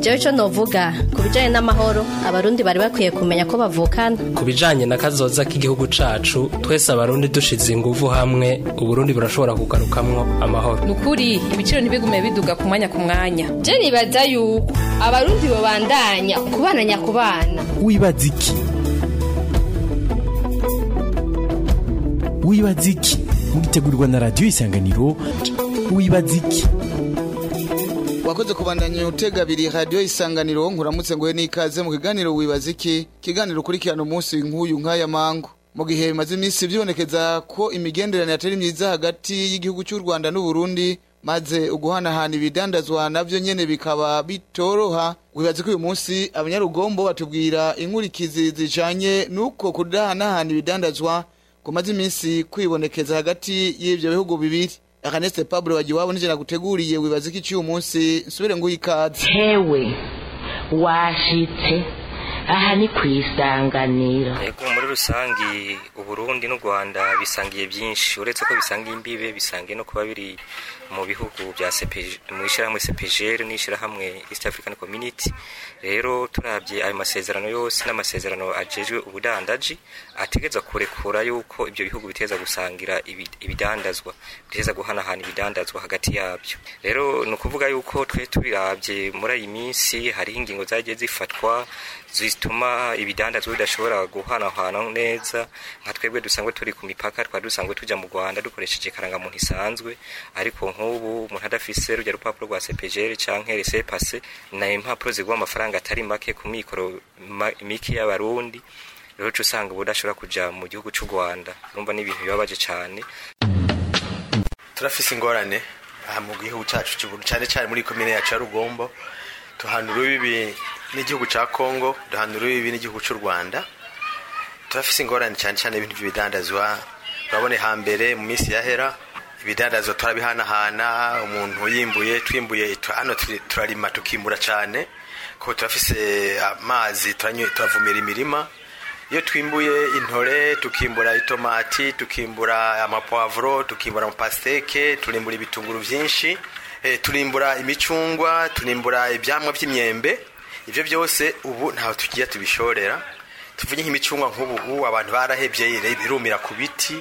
jewe ico novuga ku bijanye n'amahoro abarundi bari bakwiye kumenya ko bavukana. Ku bijanye na kazoza k'igihugu cacu twese abarundi dushize inguvu hamwe uburundi burashobora kugarukamwo amahoro. Nukuri ibiciro ntibigume biduga ku mwanya ku mwanya. Je nibaza yuko abarundi bobandanya kubana nyakubana? Wibaza iki? Wibaza iki? Mugitegurirwa na radiyo isanganiro. Wibaza iki? Wakoze kubandanya utega abiri radiyo isanganiro nkuramutse ngo n'ikaze mu kiganiro wibaza iki? Kiganiro ukurikirana umunsi nk'uyu nk'aya mangu. Mu gihe bimaze iminsi byibonekeza ko imigenderanire atari myiza hagati y'igihugu cy'u rwanda n'uburundi maze uguhanahana ibidandazwa na byo nyene bikaba bitoroha. Wibaza ko uyu munsi abanyarugombo batubwira inkurikizi zijanye n'uko kudahanahana ibidandazwa kumaze iminsi kwibonekeza hagati y'ivyo bihugu bibiri. Akaneste pablo wagiwabo nije naguteguriye wibaza ko iciye umunsi nsubire nguha ikaze. Hewe washitse. Aha ni ku isanganiro. Ego muri rusangi Uburundi n'u Rwanda bisangiye byinshi. Uretse ko bisangiye imbibe bisangiye no kuba biri mu bihugu bya mu ishyirahamwe CPGR n'ishyirahamwe East African Community. Rero turabye ayo masezerano yose n'amasezerano ajejwe ubudandaji ategeza kurekura yuko ibyo bihugu biteza gusangira ibi- ibidandazwa biteza guhanahana ibidandazwa hagati yabyo. Rero ni ukuvuga yuko twe tubirabye. Muri iyi minsi hariho ingingo zagiye zifatwa zituma ibidandazwa bidashobora guhanahana neza nka twebwe dusanzwe turi ku mipaka twari dusanzwe tujya mu rwanda dukoresheje ikarangamuntu isanzwe. Ariko nk'ubu umuntu adafise rujya rupapuro rwa cepgr canke resepase na impapuro ziguha amafaranga atari make ku mikoro mike y'abarundi rero usanga ubu udashobora kuja mu gihugu c'u rwanda. Urumva ni ibintu bibabaje cane. Turafise ingorane aha mu gihugu cyacu cy'uburundi cyane cyane muri komine yacu ya rugombo. Duhana urubibi n'igihugu cya kongo duhana urubibi n'igihugu cy'u rwanda. Turafise ingorane cyane cyane ibintu by'ibidandazwa urabone hambere mu minsi yahera ibidandazwa turabihanahana umuntu yimbuye twimbuye hano turarima tukimbura cyane kuko turafise amazi turanywe- turavumira imirima. Iyo twimbuye intore tukimbura itomati tukimbura amapwavuro tukimbura amapasiteke turimbura ibitunguru byinshi eh, turimbura imicungwa turimbura ibyamwa by'imyembe ibyo byose ubu ntaho tugiye tubishorera. Tuvuge nk'imicungwa nk'ubu ubu abantu barahebye birumira ku biti.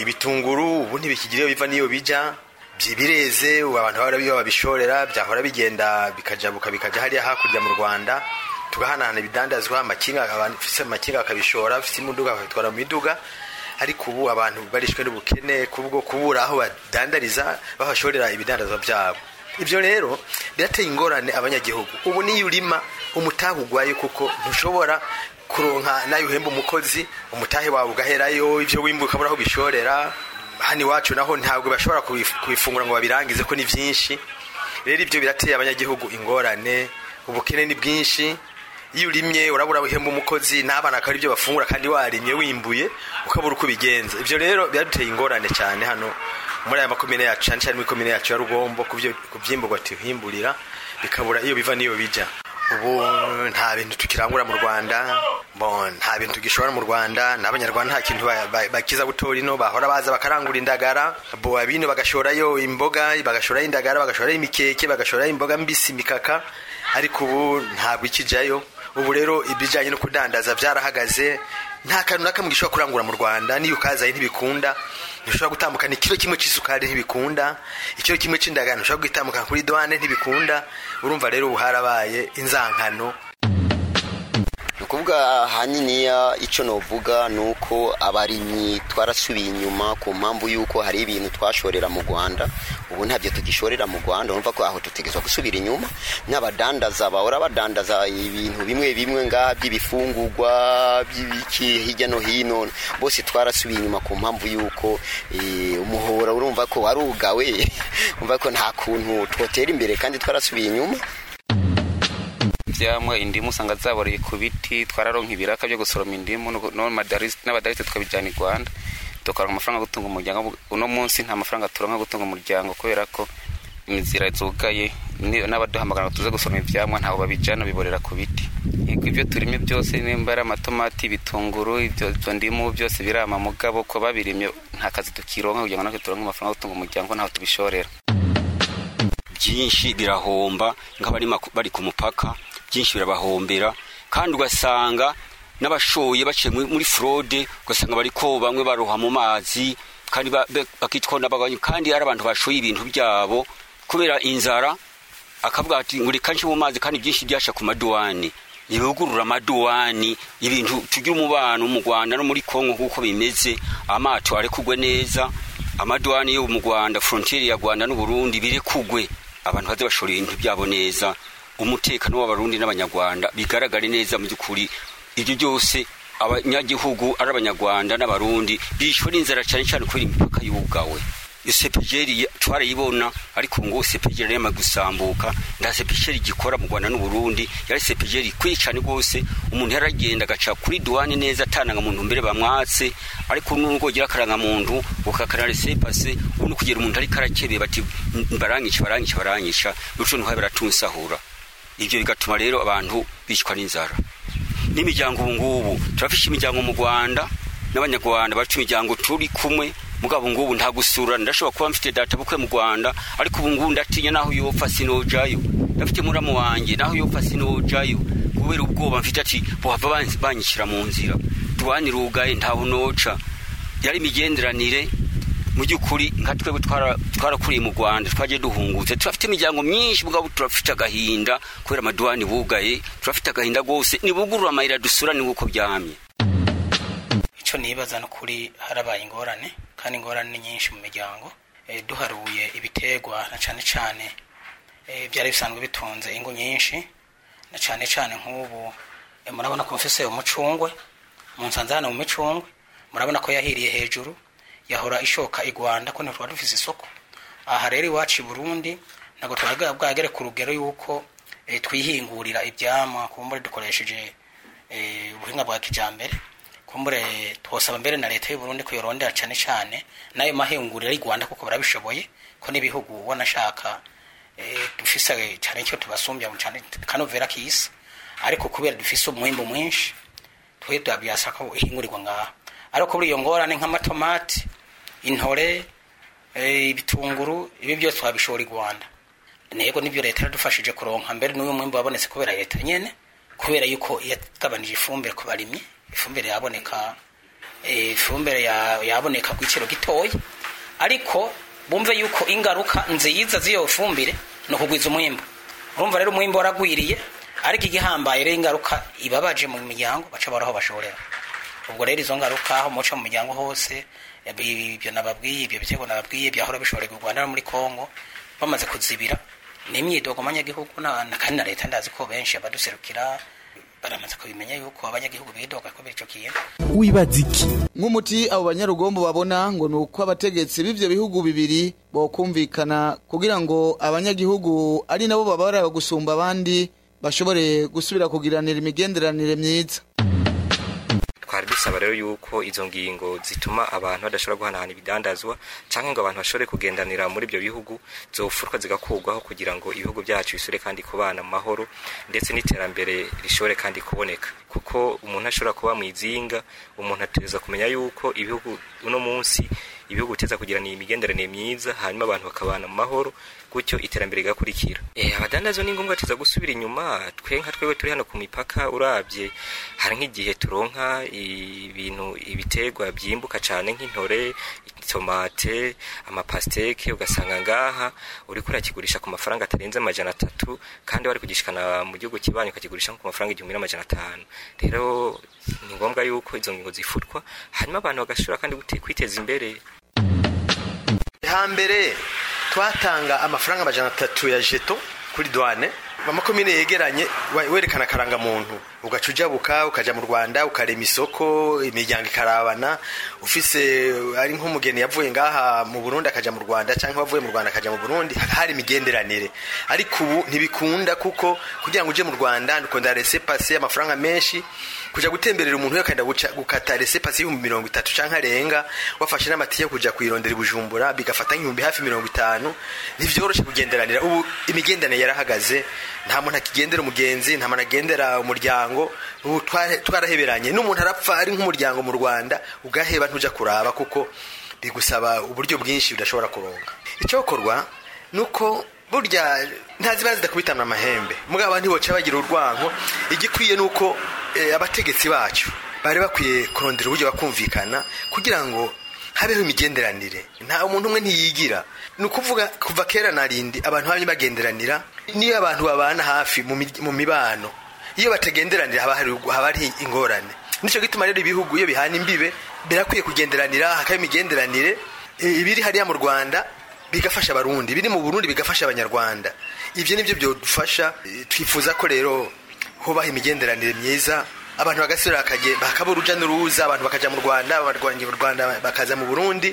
Ibitunguru ubu ntibikigiriyo biva n'iyo bija. Byi- bireze abantu bahora babishorera byahora bigenda bikajabuka bikaja hariya hakurya mu rwanda. Tugahanahana ibidandazwa amakinga abafise amakinga bakabishora bafise imuduga bakabitwara mu miduga. Ariko ubu abantu barishwe n'ubukene kubwo kubura aho badandariza bahashorera ibidandazwa byabo. Ibyo rero birateye ingorane abanyagihugu. Ubu niyo urima umutahe ugwayo kuko ntushobora kuronka na yo uhemba umukozi umutahe wawe ugaherayo ibyo wimbuka aho ubishorera hano iwacu naho ntabwo bashobora kubif- kubifungura ngo babirangize ko ni byinshi. Rero ibyo birateye abanyagihugu ingorane ubukene ni bwinshi iyo urimye urabura uhemba umukozi n'abana akaba ari byo bafungura kandi warimye wimbuye ukabura uko ubigenza. Ibyo rero biraduteye ingorane cyane hano muri aya makomine yacu cyane cyane muri komine yacu ya rugombo ku byimburwa tuhimburira bikabura iyo biva n'iyo bijya ubu nta bintu tukirangura mu rwanda nta bintu tugishora mu rwanda n'abanyarwanda nta kintu ba- ba- bakiza gutora ino bahora baza bakarangura indagara bo abino bagashorayo imboga bagashorayo indagara bagashorayo imikeke bagashorayo imboga mbisi imikaka ariko ubu ntabwo ikijyayo ubu rero ibijyanye no kudandaza byarahagaze nta kantu na kamwe gishobora kurangura mu rwanda. N'iyo ukazaye ntibikunda. Ntushobora gutambukana ikiro kimwe cy'isukari ntibikunda. Ikiro kimwe cy'indagara ntushobora gutambukana kuri douane ntibikunda. Urumva rero ubu harabaye inzankano. Ni ukuvuga ahaniniya icyo novuga ni uko abarimyi twarasubiye inyuma ku mpamvu y'uko hari ibintu twashorera mu rwanda ubu ntabyo tugishorera mu rwanda urumva ko aho tutegetswe gusubira inyuma n'abadandaza bahora badandaza ibintu bimwe bimwe ngaha by'ibifungurwa by'ibiki hirya no hino bose twarasubiye inyuma ku mpamvu y'uko eh, umuhora urumva ko warugawe urumva ko nta kuntu twotera imbere kandi twarasubiye inyuma. Ivyamwa indimu usanga zaboreye ku biti twararonka ibiraka byo gusoroma indimu n'abadarite tukabijyana i rwanda. Tukaronka amafaranga yo gutunga umuryango uno munsi nta mafaranga turonka gutunga umuryango kubera ko inzira zugaye n'abaduhamagara ngo tuze gusoroma ivyamwa ntabwo babijyana biborera ku biti. Ibyo turimo byose nimba ari amatomati ibitunguru ibyo ndimu byose birama mugabo ko babirimye nta kazi tukironka kugira ngo natwe turonke amafaranga yo gutunga umuryango ntaho tubishorera. Byinshi birahomba nk'abari bari ku mupaka byinshi birabahombera kandi ugasanga n'abashoye baciye muri- fraude ugasanga bariko bamwe baroha mu mazi kandi bakitwa n'abagwanyi kandi ari abantu bashoye ibintu byabo kubera inzara akavuga ati ngo reka mu mazi kandi byinshi byasha ku maduwani ntibugurura amaduwani ibintu tugira umubano mu rwanda no muri kongo nk'uko bimeze amato arekugwe neza amaduwani yo mu rwanda frontiere ya rwanda n'uburundi birekugwe. Abantu baze bashora ibintu byabo neza. Umutekano w'abarundi n'abanyarwanda bigaragare neza mu by'ukuri ibyo byose abanyagihugu ari abanyarwanda n'abarundi. Bishwe n'inzara cyane cyane kubera imipaka yugawe. Sepejeri twarayibona ariko ngo sepejeri yari yamaze gusambuka. Nta sepejeri gikora mu rwanda n'uburundi. Yari sepejeri ikwiye cyane rwose. Umuntu yaragenda agaca kuri duwane neza atananga muntu mbere bamwatse. Ariko nubwo ugira akarangamuntu ukakarara sepase ubundi kugira umuntu ariko arakebeye bati baranyica baranyica baranyica bityo ntuhabe baratunsahura ibyo bigatuma rero abantu bicwa n'inzara. N'imiryango ubu ngubu turafishe imiryango mu rwanda n'abanyarwanda bafite imiryango turi kumwe mugabo ngubu nta gusura ndashobora kuba mfite data bukwe mu rwanda ariko ubu ngubu ndatinya naho yopfa sinojayo. Ndafite muramu wanjye naho yopfa sinojayo kubera ubwoba mfite ati banzi- banyishyira mu nzira. Tuwanira ugaye ntaho yari imigenderanire mu by'ukuri nka twebwe twara- twarakuriye mu rwanda twagiye duhungutse. Turafite imiryango myinshi mugabo turafite agahinda kubera amaduwani bugaye turafite agahinda rwose. Nibugurura amayira dusura ni nk'uko byamye. Icyo nibaza no kuri harabaye ingorane kandi ingorane ni nyinshi mu miryango. Eh, duharuye ibiterwa na cyane cyane eh, byari bisanzwe bitunze ingo nyinshi na cyane cyane nk'ubu. Eh, murabona ko mfise umucungwe mu nsanze hano mu micungwe murabona ko yahiriye hejuru yahora ishoka i rwanda ko ntitwari dufise isoko. Aha rero iwacu i burundi ntabwo twari bwagere ku rugero y'uko eh, twihingurira ibyamwa kumbure dukoresheje eh, ubuhinga bwa kijambere. Kumbure twosaba mbere na leta y'u Burundi ko yorondera cyane cyane na yo mahinguriro y'u Rwanda kuko barabishoboye ko n'ibihugu ubona ashaka eh, dufise cyane icyo tubasumbya cyane kanovera kisi. Ariko kubera dufise umwimbo mwinshi twe tubyasaka ihingurirwa ngaha. Ariko kuri iyo ngorane nk'amatomati intore eh, ibitunguru ibi byose twabishora i Rwanda. Ntego ni byo leta yaradufashije kuronka mbere n'uyu mwimbo wabonetse kubera leta nyene kubera yuko yagabanije ifumbire ku barimyi ifumbire yaboneka eh, ifumbire ya- yaboneka ku giciro gitoya. Ariko bumve yuko ingaruka nziza z'iyo fumbire ni ukugwiza umwimbo urumva rero umwimbo waragwiriye ariko igihambaye rero ingaruka ibabaje mu miryango baca baraho bashorera. Ubwo rero izo ngaruka aho muca mu miryango hose ibyo nababwiye ibyo bitego nababwiye byahora rwanda no muri kongo bamaze kuzibira ni imyidogo abanyagihugu kandi na leta ndazi ko benshi abaduserukira baramaze kubimenya yuko abanyagihugu bidoga kubera ico kintu wibaza iki nk'umuti abo banyarugombo babona ngo ni uko abategetsi b'ivyo bihugu bibiri bokumvikana kugira ngo abanyagihugu ari nabo babara gusumba abandi bashobore gusubira kugiranira imigenderanire myiza dusaba rero yuko izo ngingo zituma abantu badashobora guhanahana ibidandazwa cyangwa ngo abantu bashobore kugendanira muri ibyo bihugu zofurwa zigakurwaho kugira ngo ibihugu byacu bisure kandi kubana mu mahoro ndetse n'iterambere rishobore kandi kuboneka. Kuko umuntu ashobora kuba mu izinga umuntu ateza kumenya yuko ibihugu uno munsi ibihugu biteza kugirana imigenderanire myiza hanyuma abantu bakabana mu mahoro gutyo iterambere rigakurikira. Eh abadandazo ni ngombwa tuza gusubira inyuma twe nka twebwe turi hano ku mipaka urabye. Hari nk'igihe turonka ibintu ibiterwa byimbuka cyane nk'intore tomate amapasteke ugasanga ngaha uriko urakigurisha ku mafaranga atarenze amajana atatu kandi wari kugishikana mu gihugu kibanyi ukakigurisha ku mafaranga igihumbi n'amajana atanu. Rero ni ngombwa yuko izo ngingo zifutwa hanyuma abantu bagashobora kandi kwiteza imbere. Hambere twatanga amafaranga amajana atatu ya jeto kuri douane amakomine yegeranye werekana akarangamuntu. Ugaca ujabuka ukaja mu rwanda ukarema isoko imiryango ikarabana. Ufise ari nk'umugeni yavuye ngaha mu burundi akaja mu rwanda cyangwa wavuye mu rwanda akaja mu burundi hari imigenderanire. Ariko ubu ntibikunda kuko kugira ngo uje mu rwanda ukunda rese pase amafaranga menshi kuja gutemberera umuntu yakanda gukata rese pasi y'ibihumbi mirongo itatu canke arenga wafashe n'amatike yo kuja kwirondera i bujumbura bigafata nk'ibihumbi hafi mirongo itanu ntivyoroshe kugenderanira. Ubu imigenderanire yarahagaze nta muntu akigendera umugenzi nta muntu agendera umuryango ubu twaraheberanye. N'umuntu arapfa ari nk'umuryango mu rwanda ugaheba ntuja kuraba kuko bigusaba uburyo bwinshi udashobora kuronka. Icyokorwa nuko burya ntaziba zidakubitana amahembe. Mugabo ntiboca bagira urwango. Igikwiye ni uko abategetsi bacu bari bakwiye kurondera uburyo bakumvikana kugira ngo habeho imigenderanire. Nta umuntu umwe ntiyigira. Ni ukuvuga kuva kera na rindi abantu bamye bagenderanira. Niyo abantu babana hafi mu mi- mu mibano. Iyo batagenderanira haba hari ingorane. Nicyo gituma rero ibihugu iyo bihana imbibe birakwiye kugenderanira hakaba imigenderanire. Eh, ibiri hariya mu rwanda bigafasha abarundi. Biri mu burundi bigafasha abanyarwanda. Ibyo ni byo byodufasha. Eh, twifuza ko rero hubaha imigenderanire myiza abantu bagasubira bakaba uruja n'uruza abantu bakaja mu rwanda abarwanyi mu rwanda bakaza mu burundi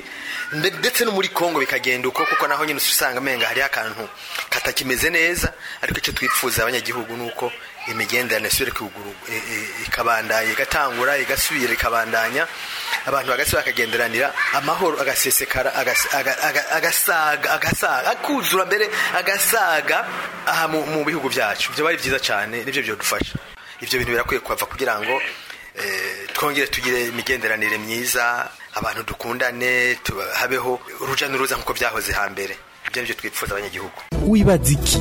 nde- ndetse no muri kongo bikagenda uko kuko naho nyine usanga amenga hariho akantu katakimeze neza ariko icyo twifuza abanyagihugu ni uko imigenderanire kwiguru e- e- ikabandanya igatangura igasubira ikabandanya abantu bagasubira bakagenderanira amahoro agasesekara agas- aga- aga- agasaga akuzura mbere agasaga aha mu bihugu byacu byo bari byiza cyane ni byo byodufasha ibyo bintu birakwiye kuhava kugira ngo eh, twongere tugire imigenderanire myiza abantu dukundane habeho uruja n'uruza nk'uko byahoze hambere. Ibyo ni byo twifuza abanyagihugu. Wibaza iki?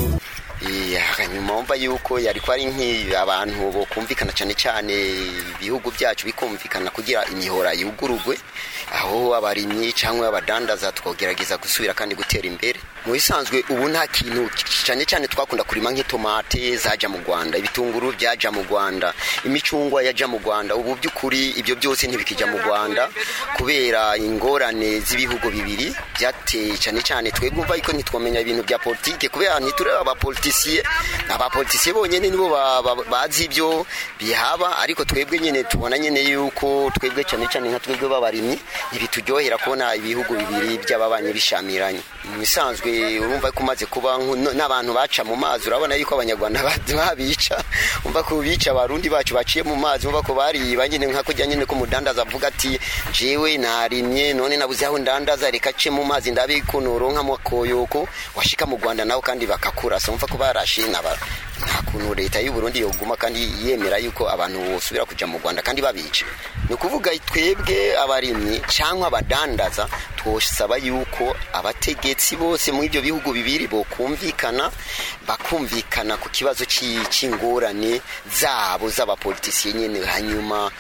Hanyuma wumva yuko yari ko ari abantu bokumvikana cyane cyane ibihugu byacu bikumvikana kugira imihora yugurugwe aho abarimyi cyangwa abadandaza twogerageza gusubira kandi gutera imbere. Mu bisanzwe ubu nta kintu cyane cyane twakunda kurima nk'itomate zaja mu rwanda ibitunguru byaja mu rwanda imicungwa yaja mu rwanda ubu by'ukuri ibyo byose ntibikijya mu rwanda kubera ingorane z'ibihugu bibiri byateye cyane cyane twebwe yuko ntitwamenya ibintu bya politike kubera ntitureba abapolitisiye abapolitisiye bonyine nibo ba- ba- bazi ibyo bihaba ariko twebwe nyine tubona nyine yuko twebwe cyane cyane nka twebwe b'abarimyi ntibituryohera kubona ibihugu bibiri by'ababanyi bishamiranye. Mu bisanzwe urumva ko umaze kuba n'abantu baca mu mazi urabona yuko abanyarwanda ba- babica umva ko bica abarundi bacu baciye mu mazi umva ko bariba nyine nka kujya nyine ko umudandaza avuga ati jewe narimye none nabuze aho ndandaza reka ce mu mazi ndabe ko noronka mu koyoko washika mu rwanda nawe kandi bakakurasa umva ko barashe naba nta kuntu leta y'u Burundi yoguma kandi yemera yuko abantu bosubira kuja mu Rwanda kandi babica. Ni ukuvuga twebwe abarimyi cyangwa abadandaza twosaba yuko abategetsi bose muri ibyo bihugu bibiri bokumvikana bakumvikana ku kibazo c'ingorane zabo z'abapolitisiye nyine hanyuma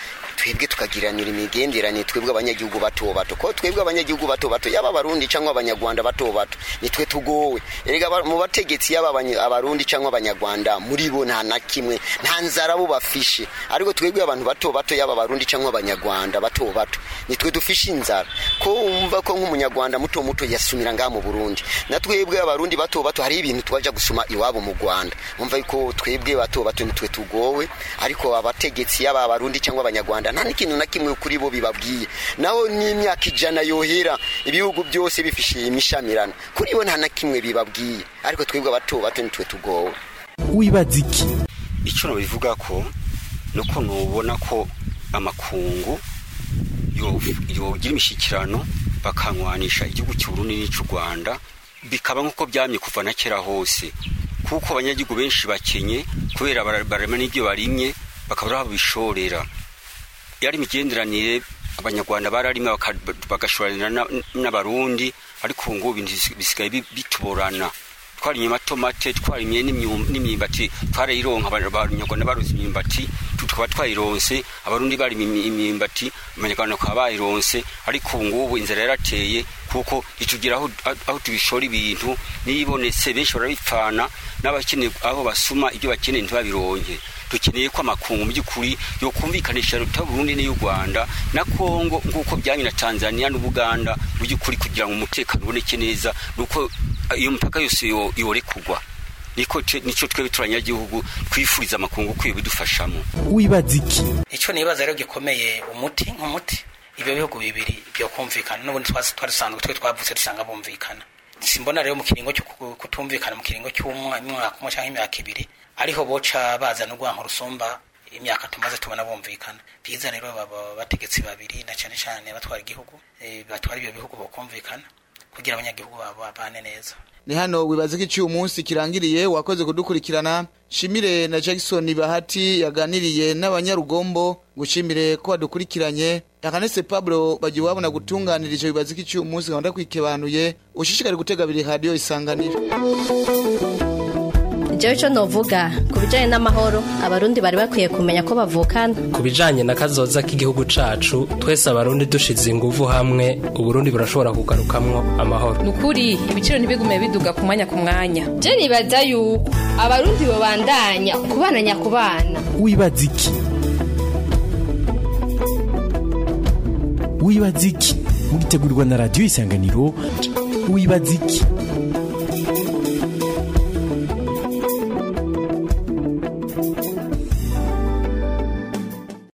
twebwe tukagiranira imigenderanire twebwe abanyagihugu bato bato. Ko twebwe abanyagihugu bato bato yaba abarundi cyangwa abanyarwanda bato bato nitwe tugowe. Erega mu bategetsi yaba abarundi cyangwa abanyarwanda muri bo nta na kimwe nta nzara bo bafishe. Ariko twebwe abantu bato bato yaba abarundi cyangwa abanyarwanda bato bato nitwe dufishe inzara. Ko wumva ko nk'umunyarwanda muto muto yasumira ngaha mu burundi na twebwe abarundi bato bato hari ibintu twaja gusuma iwabo mu rwanda. Wumva yuko twebwe bato bato nitwe tugowe. Ariko abategetsi yaba abarundi cyangwa abanyarwanda nta n'ikintu na kimwe kuri bo bibabwiye. Naho n'imyaka ijana yohera ibihugu byose bifishe imishamirano. Kuri bo nta na kimwe bibabwiye. Ariko twebwe abato bato nitwe tugowe. Wibaza iki? Icyo nabivuga ko ni uko nubona ko amakungu yo- yogira imishyikirano bakanywanisha igihugu cy'uburundi n'icy'u rwanda bikaba nk'uko byamye kuva na kera hose. Kuko abanyagihugu benshi bakenye kubera barema n'ibyo barimye bakaba babishorera yari imigenderanire abanyarwanda bararima baka- bagashoranira na- n'abarundi ariko ubu ngubu bisigaye bi- bituborana. Twarimye amatomate twarimye n'imyum- n'imyumbati twarayironka aba- abanyarwanda baronse imyumbati tu- tukaba twayironse abarundi barima imi- imyumbati abanyarwanda bakaba bayironse ariko ubu ngubu inzara yarateye kuko ntitugira aho tubishora ibintu n'ibonetse benshi barabipfana n'abakeneye aho basuma ibyo bakeneye ntibabironke dukeneye ko amakungu mu by'ukuri yokumvikanisha leta y'uburundi n'iy'u rwanda na kongo nk'uko byanye na tanzania n'ubuganda mu by'ukuri kugira ngo umutekano uboneke neza nuko iyo mipaka yose yo- yorekugwa niko nico twebwe turanyagihugu twifuriza amakungu ko bidufashamo. Wibaza iki? Icyo nibaza rero gikomeye umuti nk'umuti. Ibyo bihugu bibiri byo kumvikana n'ubundi twasi- twari dusanzwe twe twavutse dusanga bumvikana. Simbona rero mu kiringo cyo ku- kutumvikana mu kiringo cy'umwaka umwe cyangwa imyaka ibiri. Ariho boca bazana urwanko rusumba imyaka tumaze tubona bumvikana. Byiza rero baba bategetsi babiri na cyane cyane batwara igihugu eh, batwara ibyo bihugu bokumvikana kugira abanyagihugu babo babane neza. Ni hano wibaza ko iciye umunsi kirangiriye wakoze kudukurikirana shimire na jackson bahati yaganiriye n'abanyarugombo gushimire ko badukurikiranye. Akanese pablo bagiye wabona gutunganirije wibaza ko iciye umunsi gahunda kwikebanuye gutega abiri radiyo isanganiro. Jewe ico novuga ku bijanye n'amahoro abarundi bari bakwiye kumenya ko bavukana. Ku bijanye na kazoza k'igihugu cacu twese abarundi dushize inguvu hamwe uburundi burashobora kugarukamwo amahoro. Ni ukuri ibiciro ntibigume biduga ku mwanya ku mwanya. Je nibaza yuko abarundi bobandanya kubana nyakubana? Wibaza iki? Wibaza iki? Mugitegurirwa na radiyo isanganiro wibaza iki?